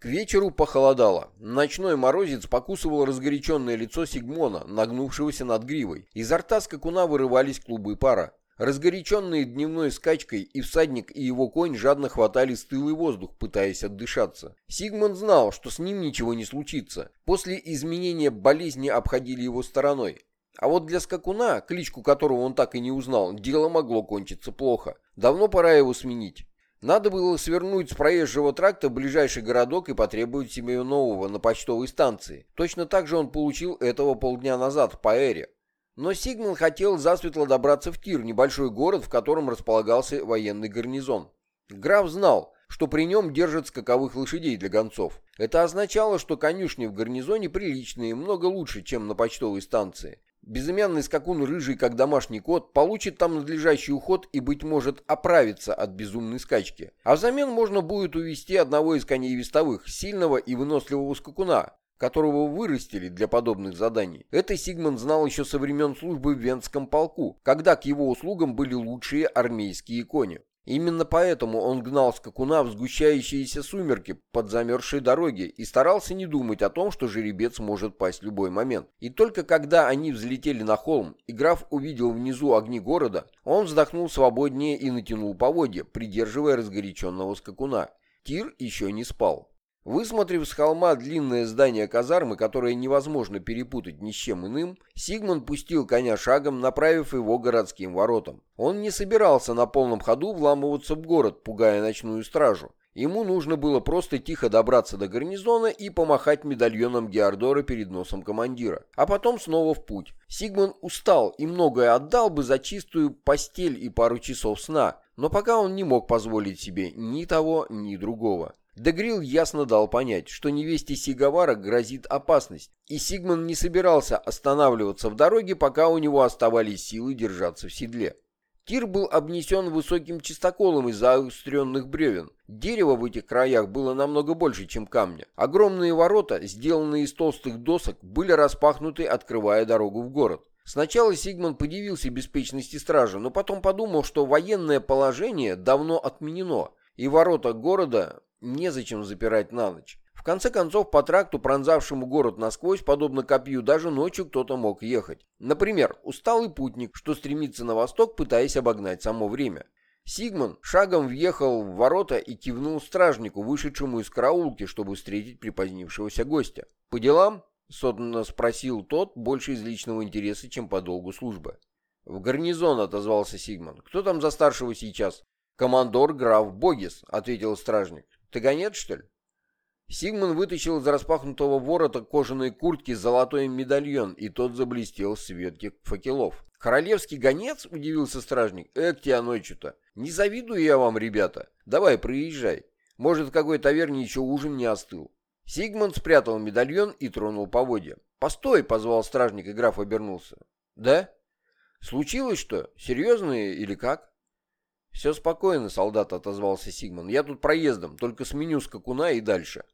К вечеру похолодало. Ночной морозец покусывал разгоряченное лицо Сигмона, нагнувшегося над гривой. Изо рта скакуна вырывались клубы пара. Разгоряченные дневной скачкой и всадник, и его конь жадно хватали стылый воздух, пытаясь отдышаться. Сигмунд знал, что с ним ничего не случится. После изменения болезни обходили его стороной. А вот для скакуна, кличку которого он так и не узнал, дело могло кончиться плохо. Давно пора его сменить. Надо было свернуть с проезжего тракта в ближайший городок и потребовать себе нового на почтовой станции. Точно так же он получил этого полдня назад в Паэре. Но Сигман хотел засветло добраться в Тир, небольшой город, в котором располагался военный гарнизон. Граф знал, что при нем держат скаковых лошадей для гонцов. Это означало, что конюшни в гарнизоне приличные, много лучше, чем на почтовой станции. Безымянный скакун рыжий, как домашний кот, получит там надлежащий уход и, быть может, оправится от безумной скачки. А взамен можно будет увести одного из коней вестовых, сильного и выносливого скакуна, которого вырастили для подобных заданий. Это Сигмund знал еще со времен службы в Венском полку, когда к его услугам были лучшие армейские кони. Именно поэтому он гнал скакуна в сгущающиеся сумерки под замерзшей дороги и старался не думать о том, что жеребец может пасть в любой момент. И только когда они взлетели на холм, и граф увидел внизу огни города, он вздохнул свободнее и натянул поводья, придерживая разгоряченного скакуна. Тир еще не спал. Высмотрев с холма длинное здание казармы, которое невозможно перепутать ни с чем иным, Сигмund пустил коня шагом, направив его городским воротам. Он не собирался на полном ходу вламываться в город, пугая ночную стражу. Ему нужно было просто тихо добраться до гарнизона и помахать медальоном Геордора перед носом командира. А потом снова в путь. Сигман устал и многое отдал бы за чистую постель и пару часов сна, но пока он не мог позволить себе ни того, ни другого. Дегрил ясно дал понять, что невесте Сигавара грозит опасность, и Сигман не собирался останавливаться в дороге, пока у него оставались силы держаться в седле. Тир был обнесен высоким чистоколом из заостренных бревен. Дерева в этих краях было намного больше, чем камня. Огромные ворота, сделанные из толстых досок, были распахнуты, открывая дорогу в город. Сначала Сигман подивился беспечности стражи, но потом подумал, что военное положение давно отменено, и ворота города незачем запирать на ночь. В конце концов, по тракту, пронзавшему город насквозь, подобно копью, даже ночью кто-то мог ехать. Например, усталый путник, что стремится на восток, пытаясь обогнать само время. Сигман шагом въехал в ворота и кивнул стражнику, вышедшему из караулки, чтобы встретить припозднившегося гостя. «По делам?» — сотно спросил тот, больше из личного интереса, чем по долгу службы. «В гарнизон», — отозвался Сигман. «Кто там за старшего сейчас?» «Командор граф Богис», — ответил стражник. Ты гонец, что ли?» Сигман вытащил из распахнутого ворота кожаной куртки золотой медальон, и тот заблестел в свете факелов. «Королевский гонец?» — удивился стражник. «Эк тебя ночью-то! Не завидую я вам, ребята! Давай, проезжай. Может, в какой таверне еще ужин не остыл». Сигман спрятал медальон и тронул поводья. «Постой!» — позвал стражник, и граф обернулся. «Да? Случилось что? Серьезно или как?» «Все спокойно, солдат», — отозвался Сигман. «Я тут проездом, только сменю скакуна и дальше».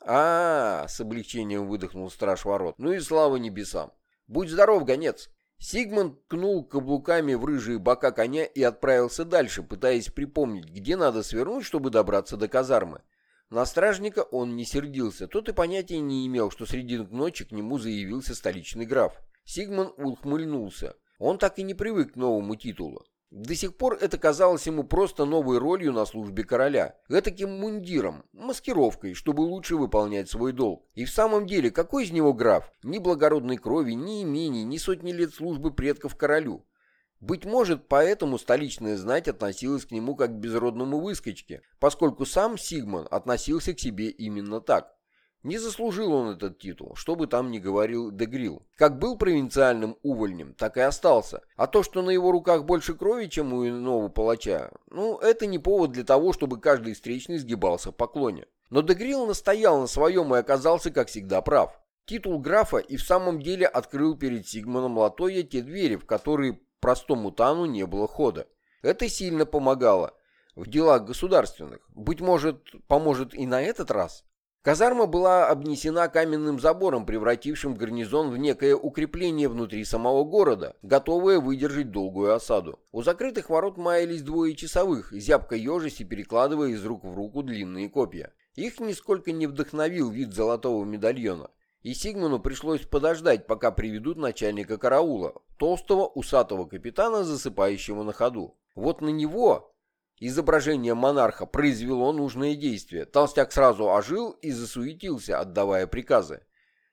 А, -а, а с облегчением выдохнул страж ворот. «Ну и слава небесам! Будь здоров, гонец!» Сигман ткнул каблуками в рыжие бока коня и отправился дальше, пытаясь припомнить, где надо свернуть, чтобы добраться до казармы. На стражника он не сердился, тот и понятия не имел, что среди ночи к нему заявился столичный граф. Сигман ухмыльнулся. Он так и не привык к новому титулу. До сих пор это казалось ему просто новой ролью на службе короля, этаким мундиром, маскировкой, чтобы лучше выполнять свой долг. И в самом деле, какой из него граф? Ни благородной крови, ни имений, ни сотни лет службы предков королю. Быть может, поэтому столичная знать относилась к нему как к безродному выскочке, поскольку сам Сигман относился к себе именно так. Не заслужил он этот титул, что бы там ни говорил Дегрил. Как был провинциальным увольнем, так и остался. А то, что на его руках больше крови, чем у иного палача, ну, это не повод для того, чтобы каждый встречный сгибался в поклоне. Но Дегрил настоял на своем и оказался, как всегда, прав. Титул графа и в самом деле открыл перед Сигманом Латоя те двери, в которые простому Тану не было хода. Это сильно помогало в делах государственных. Быть может, поможет и на этот раз? Казарма была обнесена каменным забором, превратившим гарнизон в некое укрепление внутри самого города, готовое выдержать долгую осаду. У закрытых ворот маялись двое часовых, зябко ежась и перекладывая из рук в руку длинные копья. Их нисколько не вдохновил вид золотого медальона, и Сигману пришлось подождать, пока приведут начальника караула, толстого усатого капитана, засыпающего на ходу. Вот на него изображение монарха произвело нужное действие. Толстяк сразу ожил и засуетился, отдавая приказы.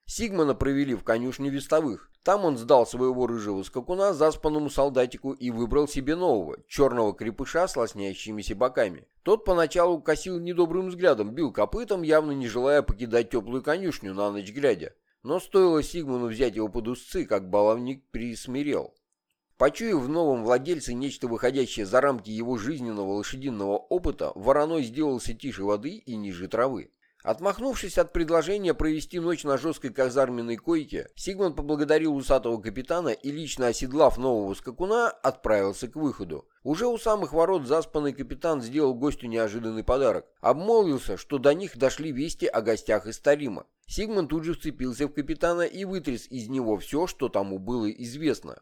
Сигмана провели в конюшню вестовых. Там он сдал своего рыжего скакуна заспанному солдатику и выбрал себе нового, черного крепыша с лоснящимися боками. Тот поначалу косил недобрым взглядом, бил копытом, явно не желая покидать теплую конюшню на ночь глядя. Но стоило Сигману взять его под узцы, как баловник присмирел. Почуяв в новом владельце нечто выходящее за рамки его жизненного лошадиного опыта, вороной сделался тише воды и ниже травы. Отмахнувшись от предложения провести ночь на жесткой казарменной койке, Сигман поблагодарил усатого капитана и, лично оседлав нового скакуна, отправился к выходу. Уже у самых ворот заспанный капитан сделал гостю неожиданный подарок. Обмолвился, что до них дошли вести о гостях из Тарима. Сигман тут же вцепился в капитана и вытряс из него все, что тому было известно.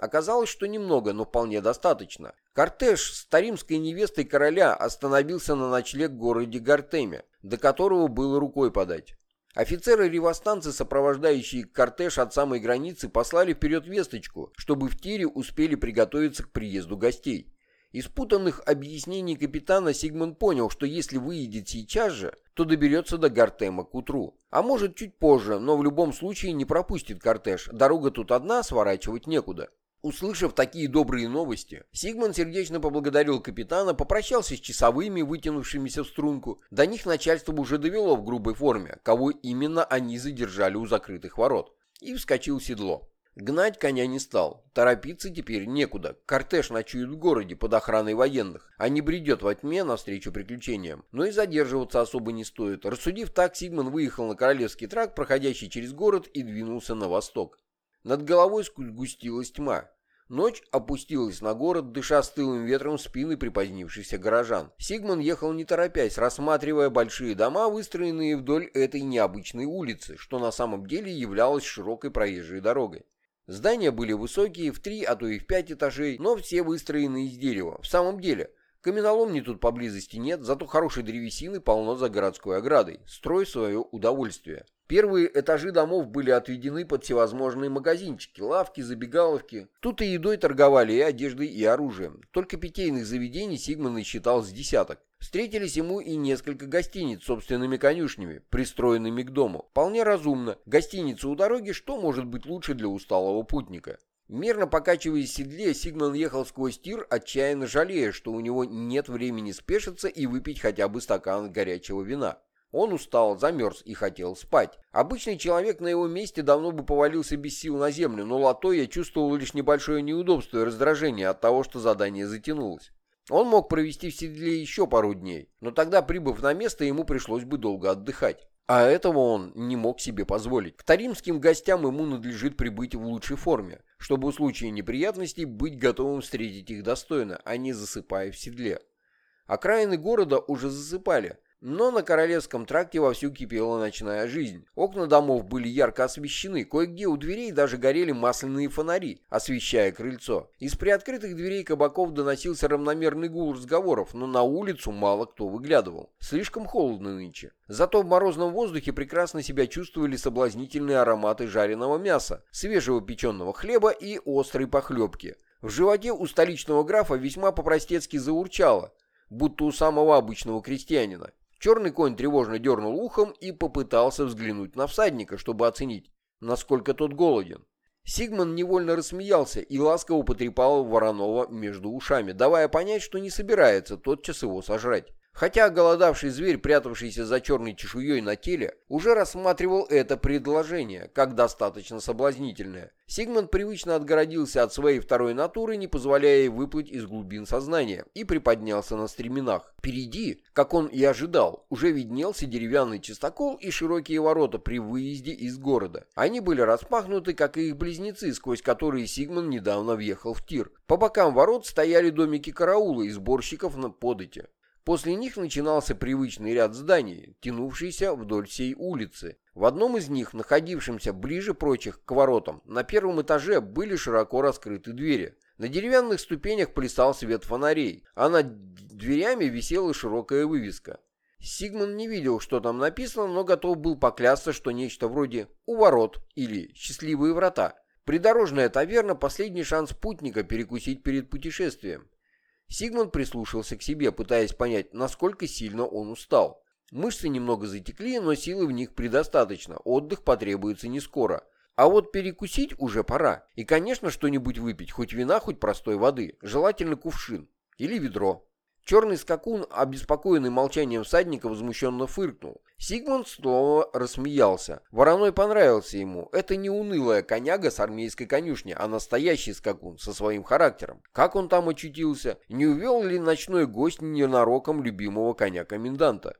Оказалось, что немного, но вполне достаточно. Кортеж с таримской невестой короля остановился на ночлег в городе Гартеме, до которого было рукой подать. Офицеры-ревостанцы, сопровождающие кортеж от самой границы, послали вперед весточку, чтобы в тире успели приготовиться к приезду гостей. Из путанных объяснений капитана Сигмунд понял, что если выедет сейчас же, то доберется до Гартема к утру. А может чуть позже, но в любом случае не пропустит кортеж. Дорога тут одна, сворачивать некуда. Услышав такие добрые новости, Сигман сердечно поблагодарил капитана, попрощался с часовыми, вытянувшимися в струнку. До них начальство уже довело в грубой форме, кого именно они задержали у закрытых ворот, и вскочил в седло. Гнать коня не стал, торопиться теперь некуда. Кортеж ночует в городе под охраной военных, а не бредет во тьме навстречу приключениям. Но и задерживаться особо не стоит. Рассудив так, Сигман выехал на Королевский тракт, проходящий через город, и двинулся на восток. Над головой сгустилась тьма. Ночь опустилась на город, дыша стылым ветром спины припозднившихся горожан. Сигман ехал не торопясь, рассматривая большие дома, выстроенные вдоль этой необычной улицы, что на самом деле являлось широкой проезжей дорогой. Здания были высокие, в три, а то и в пять этажей, но все выстроены из дерева. В самом деле, каменоломни тут поблизости нет, зато хорошей древесины полно за городской оградой. Строй свое удовольствие. Первые этажи домов были отведены под всевозможные магазинчики, лавки, забегаловки. Тут и едой торговали, и одеждой, и оружием. Только питейных заведений Сигман считал с десяток. Встретились ему и несколько гостиниц с собственными конюшнями, пристроенными к дому. Вполне разумно. Гостиница у дороги, что может быть лучше для усталого путника? Мерно покачиваясь в седле, Сигман ехал сквозь тир, отчаянно жалея, что у него нет времени спешиться и выпить хотя бы стакан горячего вина. Он устал, замерз и хотел спать. Обычный человек на его месте давно бы повалился без сил на землю, но Латоя чувствовал лишь небольшое неудобство и раздражение от того, что задание затянулось. Он мог провести в седле еще пару дней, но тогда, прибыв на место, ему пришлось бы долго отдыхать. А этого он не мог себе позволить. К таримским гостям ему надлежит прибыть в лучшей форме, чтобы в случае неприятностей быть готовым встретить их достойно, а не засыпая в седле. Окраины города уже засыпали, но на Королевском тракте вовсю кипела ночная жизнь. Окна домов были ярко освещены, кое-где у дверей даже горели масляные фонари, освещая крыльцо. Из приоткрытых дверей кабаков доносился равномерный гул разговоров, но на улицу мало кто выглядывал. Слишком холодно нынче. Зато в морозном воздухе прекрасно себя чувствовали соблазнительные ароматы жареного мяса, свежего печеного хлеба и острой похлебки. В животе у столичного графа весьма по-простецки заурчало, будто у самого обычного крестьянина. Черный конь тревожно дернул ухом и попытался взглянуть на всадника, чтобы оценить, насколько тот голоден. Сигман невольно рассмеялся и ласково потрепал Воронова между ушами, давая понять, что не собирается тотчас его сожрать. Хотя голодавший зверь, прятавшийся за черной чешуей на теле, уже рассматривал это предложение как достаточно соблазнительное. Сигмунд привычно отгородился от своей второй натуры, не позволяя ей выплыть из глубин сознания, и приподнялся на стременах. Впереди, как он и ожидал, уже виднелся деревянный чистокол и широкие ворота при выезде из города. Они были распахнуты, как и их близнецы, сквозь которые Сигмунд недавно въехал в тир. По бокам ворот стояли домики караула и сборщиков на подыте. После них начинался привычный ряд зданий, тянувшийся вдоль всей улицы. В одном из них, находившемся ближе прочих к воротам, на первом этаже были широко раскрыты двери. На деревянных ступенях плясал свет фонарей, а над дверями висела широкая вывеска. Сигман не видел, что там написано, но готов был поклясться, что нечто вроде «у ворот» или «счастливые врата». Придорожная таверна – последний шанс путника перекусить перед путешествием. Сигман прислушался к себе, пытаясь понять, насколько сильно он устал. Мышцы немного затекли, но силы в них предостаточно, отдых потребуется не скоро. А вот перекусить уже пора. И, конечно, что-нибудь выпить, хоть вина, хоть простой воды, желательно кувшин или ведро. Черный скакун, обеспокоенный молчанием всадника, возмущенно фыркнул. Сигмунд снова рассмеялся. Вороной понравился ему. Это не унылая коняга с армейской конюшни, а настоящий скакун со своим характером. Как он там очутился? Не увел ли ночной гость ненароком любимого коня коменданта?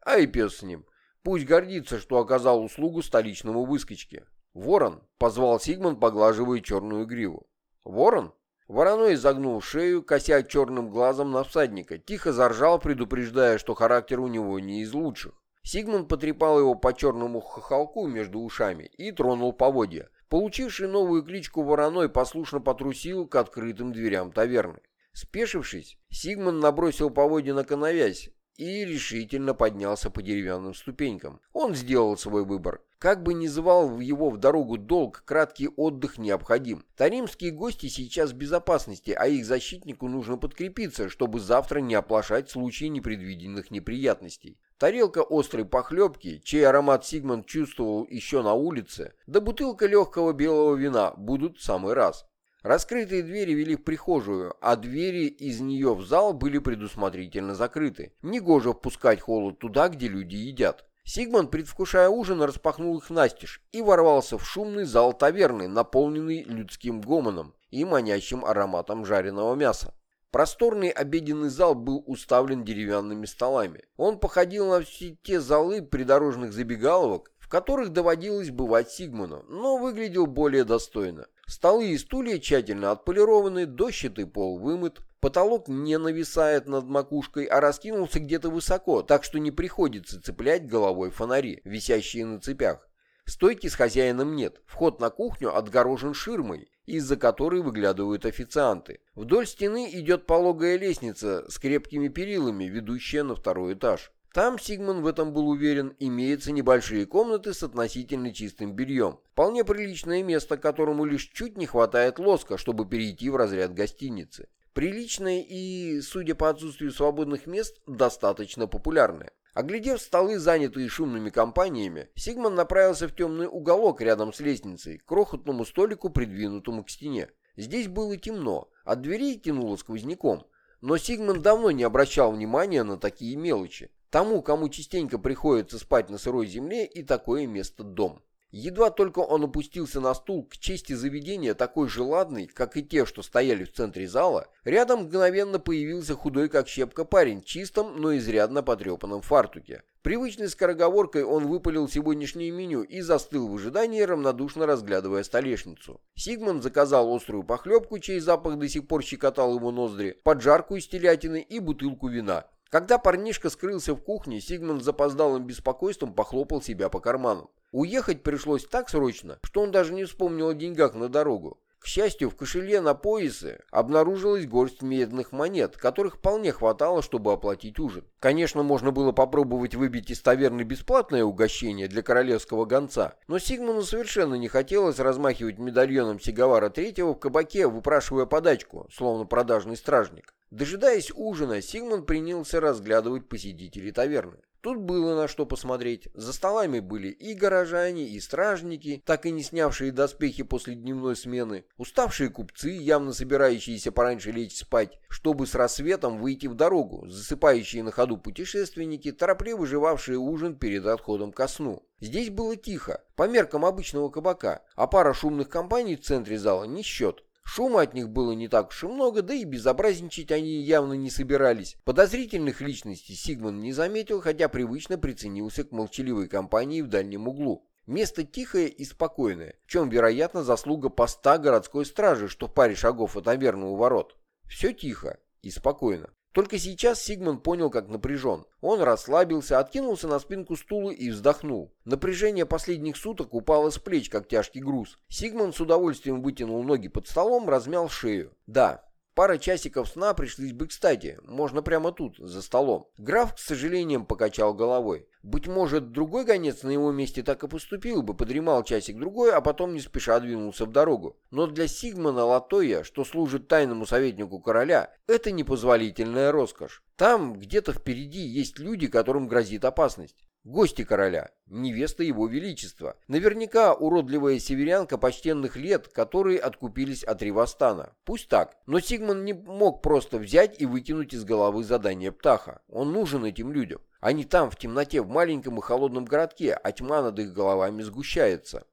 А и пес с ним. Пусть гордится, что оказал услугу столичному выскочке. Ворон, позвал Сигмунд, поглаживая черную гриву. Ворон? Вороной изогнул шею, кося черным глазом на всадника, тихо заржал, предупреждая, что характер у него не из лучших. Сигмунд потрепал его по черному хохолку между ушами и тронул поводья. Получивший новую кличку Вороной послушно потрусил к открытым дверям таверны. Спешившись, Сигмунд набросил поводья на коновязь, и решительно поднялся по деревянным ступенькам. Он сделал свой выбор. Как бы ни звал его в дорогу долг, краткий отдых необходим. Таримские гости сейчас в безопасности, а их защитнику нужно подкрепиться, чтобы завтра не оплошать в случае непредвиденных неприятностей. Тарелка острой похлебки, чей аромат Сигмунд чувствовал еще на улице, да бутылка легкого белого вина будут в самый раз. Раскрытые двери вели в прихожую, а двери из нее в зал были предусмотрительно закрыты. Негоже впускать холод туда, где люди едят. Сигман, предвкушая ужин, распахнул их настежь и ворвался в шумный зал таверны, наполненный людским гомоном и манящим ароматом жареного мяса. Просторный обеденный зал был уставлен деревянными столами. Он походил на все те залы придорожных забегаловок, в которых доводилось бывать Сигману, но выглядел более достойно. Столы и стулья тщательно отполированы, дощатый пол вымыт, потолок не нависает над макушкой, а раскинулся где-то высоко, так что не приходится цеплять головой фонари, висящие на цепях. Стойки с хозяином нет, вход на кухню отгорожен ширмой, из-за которой выглядывают официанты. Вдоль стены идет пологая лестница с крепкими перилами, ведущая на второй этаж. Там, Сигман в этом был уверен, имеются небольшие комнаты с относительно чистым бельем. Вполне приличное место, которому лишь чуть не хватает лоска, чтобы перейти в разряд гостиницы. Приличное и, судя по отсутствию свободных мест, достаточно популярное. Оглядев столы, занятые шумными компаниями, Сигман направился в темный уголок рядом с лестницей, к крохотному столику, придвинутому к стене. Здесь было темно, от дверей тянуло сквозняком, но Сигман давно не обращал внимания на такие мелочи. Тому, кому частенько приходится спать на сырой земле, и такое место дом. Едва только он опустился на стул к чести заведения, такой же ладный, как и те, что стояли в центре зала, рядом мгновенно появился худой как щепка парень, чистом, но изрядно потрепанном фартуке. Привычной скороговоркой он выпалил сегодняшнее меню и застыл в ожидании, равнодушно разглядывая столешницу. Сигман заказал острую похлебку, чей запах до сих пор щекотал его ноздри, поджарку из телятины и бутылку вина. Когда парнишка скрылся в кухне, Сигмунд запоздалым беспокойством похлопал себя по карманам. Уехать пришлось так срочно, что он даже не вспомнил о деньгах на дорогу. К счастью, в кошеле на поясе обнаружилась горсть медных монет, которых вполне хватало, чтобы оплатить ужин. Конечно, можно было попробовать выбить из таверны бесплатное угощение для королевского гонца, но Сигмуну совершенно не хотелось размахивать медальоном Сигавара Третьего в кабаке, выпрашивая подачку, словно продажный стражник. Дожидаясь ужина, Сигмунд принялся разглядывать посетителей таверны. Тут было на что посмотреть. За столами были и горожане, и стражники, так и не снявшие доспехи после дневной смены, уставшие купцы, явно собирающиеся пораньше лечь спать, чтобы с рассветом выйти в дорогу, засыпающие на ходу путешественники, торопливо жевавшие ужин перед отходом ко сну. Здесь было тихо, по меркам обычного кабака, а пара шумных компаний в центре зала не счет. Шума от них было не так уж и много, да и безобразничать они явно не собирались. Подозрительных личностей Сигман не заметил, хотя привычно приценился к молчаливой компании в дальнем углу. Место тихое и спокойное, в чем, вероятно, заслуга поста городской стражи, что в паре шагов от таверны у ворот. Все тихо и спокойно. Только сейчас Сигман понял, как напряжен. Он расслабился, откинулся на спинку стула и вздохнул. Напряжение последних суток упало с плеч, как тяжкий груз. Сигман с удовольствием вытянул ноги под столом, размял шею. Да, Пара часиков сна пришлись бы кстати, можно прямо тут, за столом. Граф, к сожалению, покачал головой. Быть может, другой гонец на его месте так и поступил бы, подремал часик-другой, а потом не спеша двинулся в дорогу. Но для Сигмана Латоя, что служит тайному советнику короля, это непозволительная роскошь. Там, где-то впереди, есть люди, которым грозит опасность. Гости короля, невеста его величества. Наверняка уродливая северянка почтенных лет, которые откупились от Ривастана. Пусть так, но Сигман не мог просто взять и выкинуть из головы задание Птаха. Он нужен этим людям. Они там, в темноте, в маленьком и холодном городке, а тьма над их головами сгущается.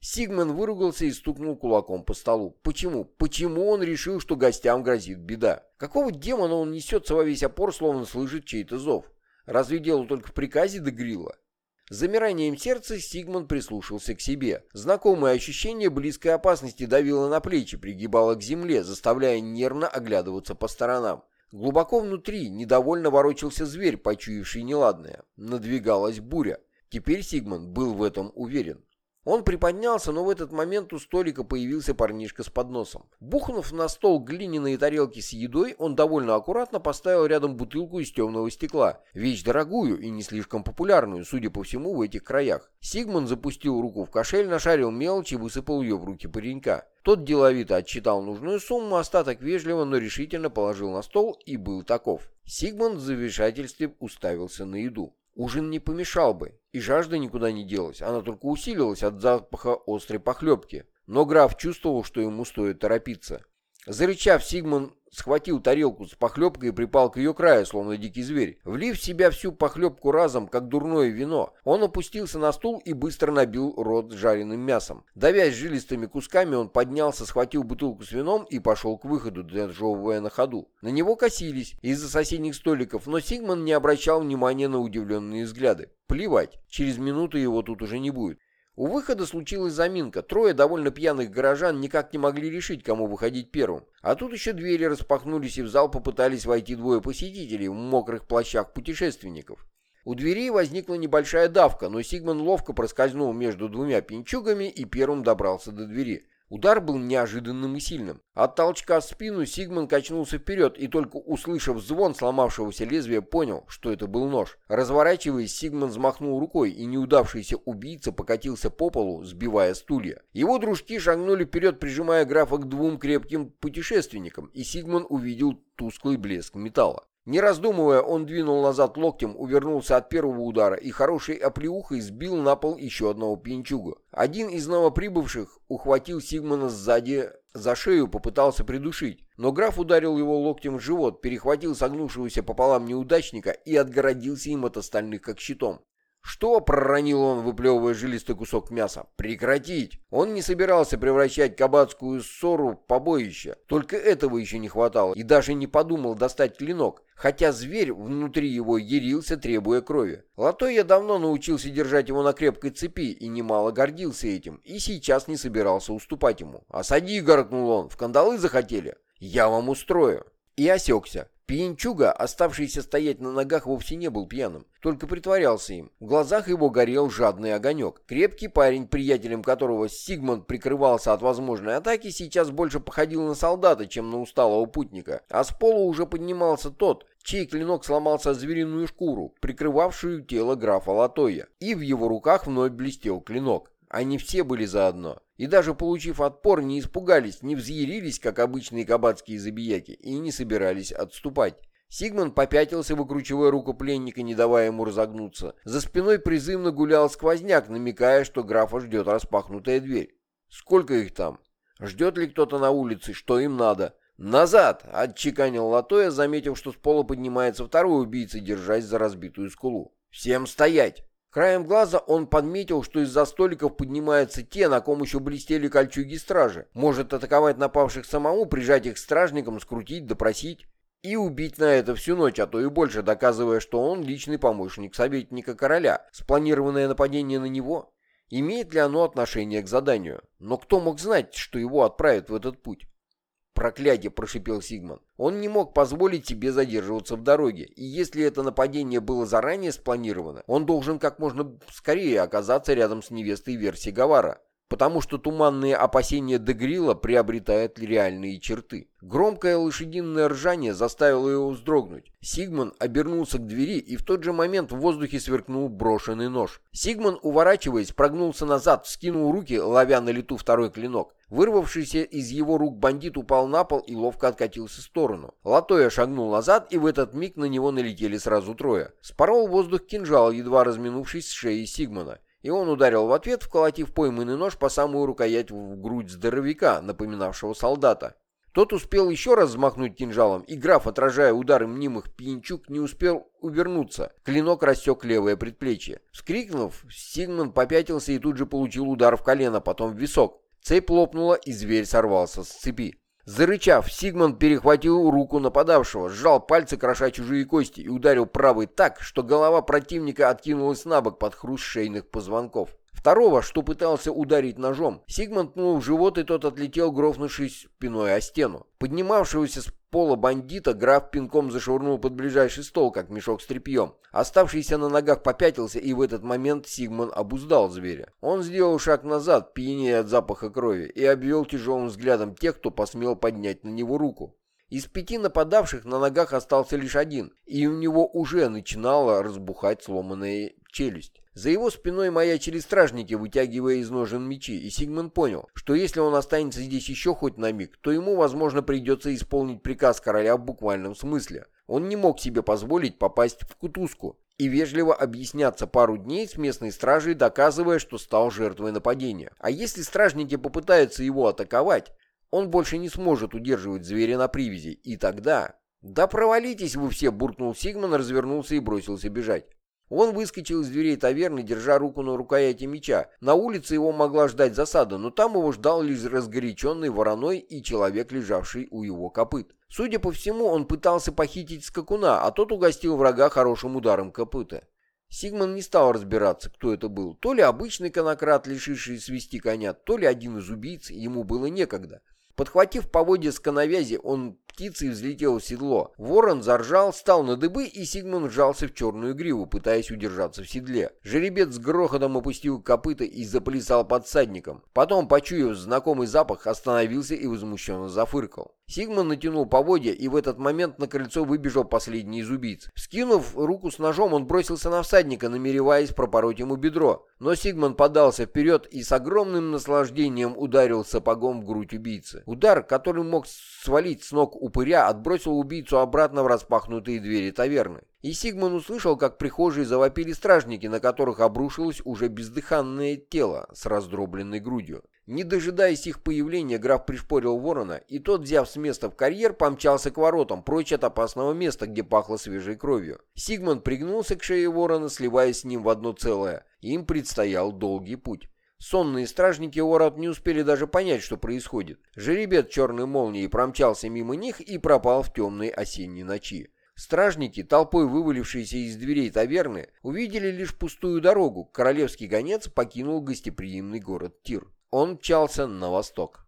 Сигман выругался и стукнул кулаком по столу. Почему? Почему он решил, что гостям грозит беда? Какого демона он несется во весь опор, словно слышит чей-то зов? Разве дело только в приказе до Грилла? С замиранием сердца Сигман прислушался к себе. Знакомое ощущение близкой опасности давило на плечи, пригибало к земле, заставляя нервно оглядываться по сторонам. Глубоко внутри недовольно ворочался зверь, почуявший неладное. Надвигалась буря. Теперь Сигман был в этом уверен. Он приподнялся, но в этот момент у столика появился парнишка с подносом. Бухнув на стол глиняные тарелки с едой, он довольно аккуратно поставил рядом бутылку из темного стекла. Вещь дорогую и не слишком популярную, судя по всему, в этих краях. Сигман запустил руку в кошель, нашарил мелочь и высыпал ее в руки паренька. Тот деловито отчитал нужную сумму, остаток вежливо, но решительно положил на стол и был таков. Сигман в замешательстве уставился на еду. Ужин не помешал бы, и жажда никуда не делась, она только усилилась от запаха острой похлебки. Но граф чувствовал, что ему стоит торопиться. Зарычав, Сигман схватил тарелку с похлебкой и припал к ее краю, словно дикий зверь. Влив в себя всю похлебку разом, как дурное вино, он опустился на стул и быстро набил рот жареным мясом. Давясь жилистыми кусками, он поднялся, схватил бутылку с вином и пошел к выходу, дожевывая на ходу. На него косились из-за соседних столиков, но Сигман не обращал внимания на удивленные взгляды. Плевать, через минуту его тут уже не будет. У выхода случилась заминка. Трое довольно пьяных горожан никак не могли решить, кому выходить первым. А тут еще двери распахнулись, и в зал попытались войти двое посетителей в мокрых плащах путешественников. У дверей возникла небольшая давка, но Сигман ловко проскользнул между двумя пинчугами и первым добрался до двери. Удар был неожиданным и сильным. От толчка в спину Сигман качнулся вперед и только услышав звон сломавшегося лезвия, понял, что это был нож. Разворачиваясь, Сигман взмахнул рукой, и неудавшийся убийца покатился по полу, сбивая стулья. Его дружки шагнули вперед, прижимая графа к двум крепким путешественникам, и Сигман увидел тусклый блеск металла. Не раздумывая, он двинул назад локтем, увернулся от первого удара и хорошей оплеухой сбил на пол еще одного пьянчуга. Один из новоприбывших ухватил Сигмана сзади за шею, попытался придушить. Но граф ударил его локтем в живот, перехватил согнувшегося пополам неудачника и отгородился им от остальных как щитом. «Что?» — проронил он, выплевывая жилистый кусок мяса. «Прекратить!» Он не собирался превращать кабацкую ссору в побоище. Только этого еще не хватало. И даже не подумал достать клинок. Хотя зверь внутри его ярился, требуя крови. Латой я давно научился держать его на крепкой цепи и немало гордился этим. И сейчас не собирался уступать ему. «Осади!» — горкнул он. «В кандалы захотели?» «Я вам устрою!» И осекся. Пьянчуга, оставшийся стоять на ногах, вовсе не был пьяным, только притворялся им. В глазах его горел жадный огонек. Крепкий парень, приятелем которого Сигмунд прикрывался от возможной атаки, сейчас больше походил на солдата, чем на усталого путника. А с пола уже поднимался тот, чей клинок сломался звериную шкуру, прикрывавшую тело графа Латоя. И в его руках вновь блестел клинок. Они все были заодно. И даже получив отпор, не испугались, не взъярились, как обычные кабацкие забияки, и не собирались отступать. Сигман попятился, выкручивая руку пленника, не давая ему разогнуться. За спиной призывно гулял сквозняк, намекая, что графа ждет распахнутая дверь. Сколько их там? Ждет ли кто-то на улице? Что им надо? «Назад!» — отчеканил Латоя, заметив, что с пола поднимается второй убийца, держась за разбитую скулу. «Всем стоять!» Краем глаза он подметил, что из-за столиков поднимаются те, на ком еще блестели кольчуги стражи. Может атаковать напавших самому, прижать их стражникам, скрутить, допросить и убить на это всю ночь, а то и больше, доказывая, что он личный помощник советника короля. Спланированное нападение на него? Имеет ли оно отношение к заданию? Но кто мог знать, что его отправят в этот путь? «Проклятие!» – прошипел Сигман. Он не мог позволить себе задерживаться в дороге, и если это нападение было заранее спланировано, он должен как можно скорее оказаться рядом с невестой Верси Гавара. Потому что туманные опасения Дегрила приобретают реальные черты. Громкое лошадиное ржание заставило его вздрогнуть. Сигман обернулся к двери, и в тот же момент в воздухе сверкнул брошенный нож. Сигман, уворачиваясь, прогнулся назад, вскинул руки, ловя на лету второй клинок. Вырвавшийся из его рук бандит упал на пол и ловко откатился в сторону. Латоя шагнул назад, и в этот миг на него налетели сразу трое. Спорол воздух кинжал, едва разминувшись с шеей Сигмана и он ударил в ответ, вколотив пойманный нож по самую рукоять в грудь здоровяка, напоминавшего солдата. Тот успел еще раз взмахнуть кинжалом, и граф, отражая удары мнимых пьянчук, не успел увернуться. Клинок рассек левое предплечье. Вскрикнув, Сигман попятился и тут же получил удар в колено, потом в висок. Цепь лопнула, и зверь сорвался с цепи. Зарычав, Сигман перехватил руку нападавшего, сжал пальцы, кроша чужие кости, и ударил правой так, что голова противника откинулась на бок под хруст шейных позвонков. Второго, что пытался ударить ножом, Сигман пнул в живот, и тот отлетел, грохнувшись спиной о стену. Поднимавшегося с пола бандита граф пинком зашвырнул под ближайший стол, как мешок с тряпьем. Оставшийся на ногах попятился, и в этот момент Сигман обуздал зверя. Он сделал шаг назад, пьянее от запаха крови, и обвел тяжелым взглядом тех, кто посмел поднять на него руку. Из пяти нападавших на ногах остался лишь один, и у него уже начинала разбухать сломанная челюсть. За его спиной маячили стражники, вытягивая из ножен мечи, и Сигман понял, что если он останется здесь еще хоть на миг, то ему, возможно, придется исполнить приказ короля в буквальном смысле. Он не мог себе позволить попасть в кутузку и вежливо объясняться пару дней с местной стражей, доказывая, что стал жертвой нападения. А если стражники попытаются его атаковать, он больше не сможет удерживать зверя на привязи, и тогда... «Да провалитесь вы все!» — буркнул Сигман, развернулся и бросился бежать. Он выскочил из дверей таверны, держа руку на рукояти меча. На улице его могла ждать засада, но там его ждал лишь разгоряченный вороной и человек, лежавший у его копыт. Судя по всему, он пытался похитить скакуна, а тот угостил врага хорошим ударом копыта. Сигман не стал разбираться, кто это был. То ли обычный конократ, лишивший свести коня, то ли один из убийц, ему было некогда. Подхватив поводья с коновязи, он птицей взлетел в седло. Ворон заржал, стал на дыбы, и Сигман вжался в черную гриву, пытаясь удержаться в седле. Жеребец с грохотом опустил копыта и заплясал под садником. Потом, почуяв знакомый запах, остановился и возмущенно зафыркал. Сигман натянул поводья, и в этот момент на крыльцо выбежал последний из убийц. Скинув руку с ножом, он бросился на всадника, намереваясь пропороть ему бедро. Но Сигман подался вперед и с огромным наслаждением ударил сапогом в грудь убийцы. Удар, который мог свалить с ног упыря, отбросил убийцу обратно в распахнутые двери таверны. И Сигман услышал, как прихожие завопили стражники, на которых обрушилось уже бездыханное тело с раздробленной грудью. Не дожидаясь их появления, граф пришпорил ворона, и тот, взяв с места в карьер, помчался к воротам, прочь от опасного места, где пахло свежей кровью. Сигман пригнулся к шее ворона, сливаясь с ним в одно целое. Им предстоял долгий путь. Сонные стражники ворот не успели даже понять, что происходит. Жеребец черной молнией промчался мимо них и пропал в темной осенней ночи. Стражники, толпой вывалившиеся из дверей таверны, увидели лишь пустую дорогу. Королевский гонец покинул гостеприимный город Тир. Он мчался на восток.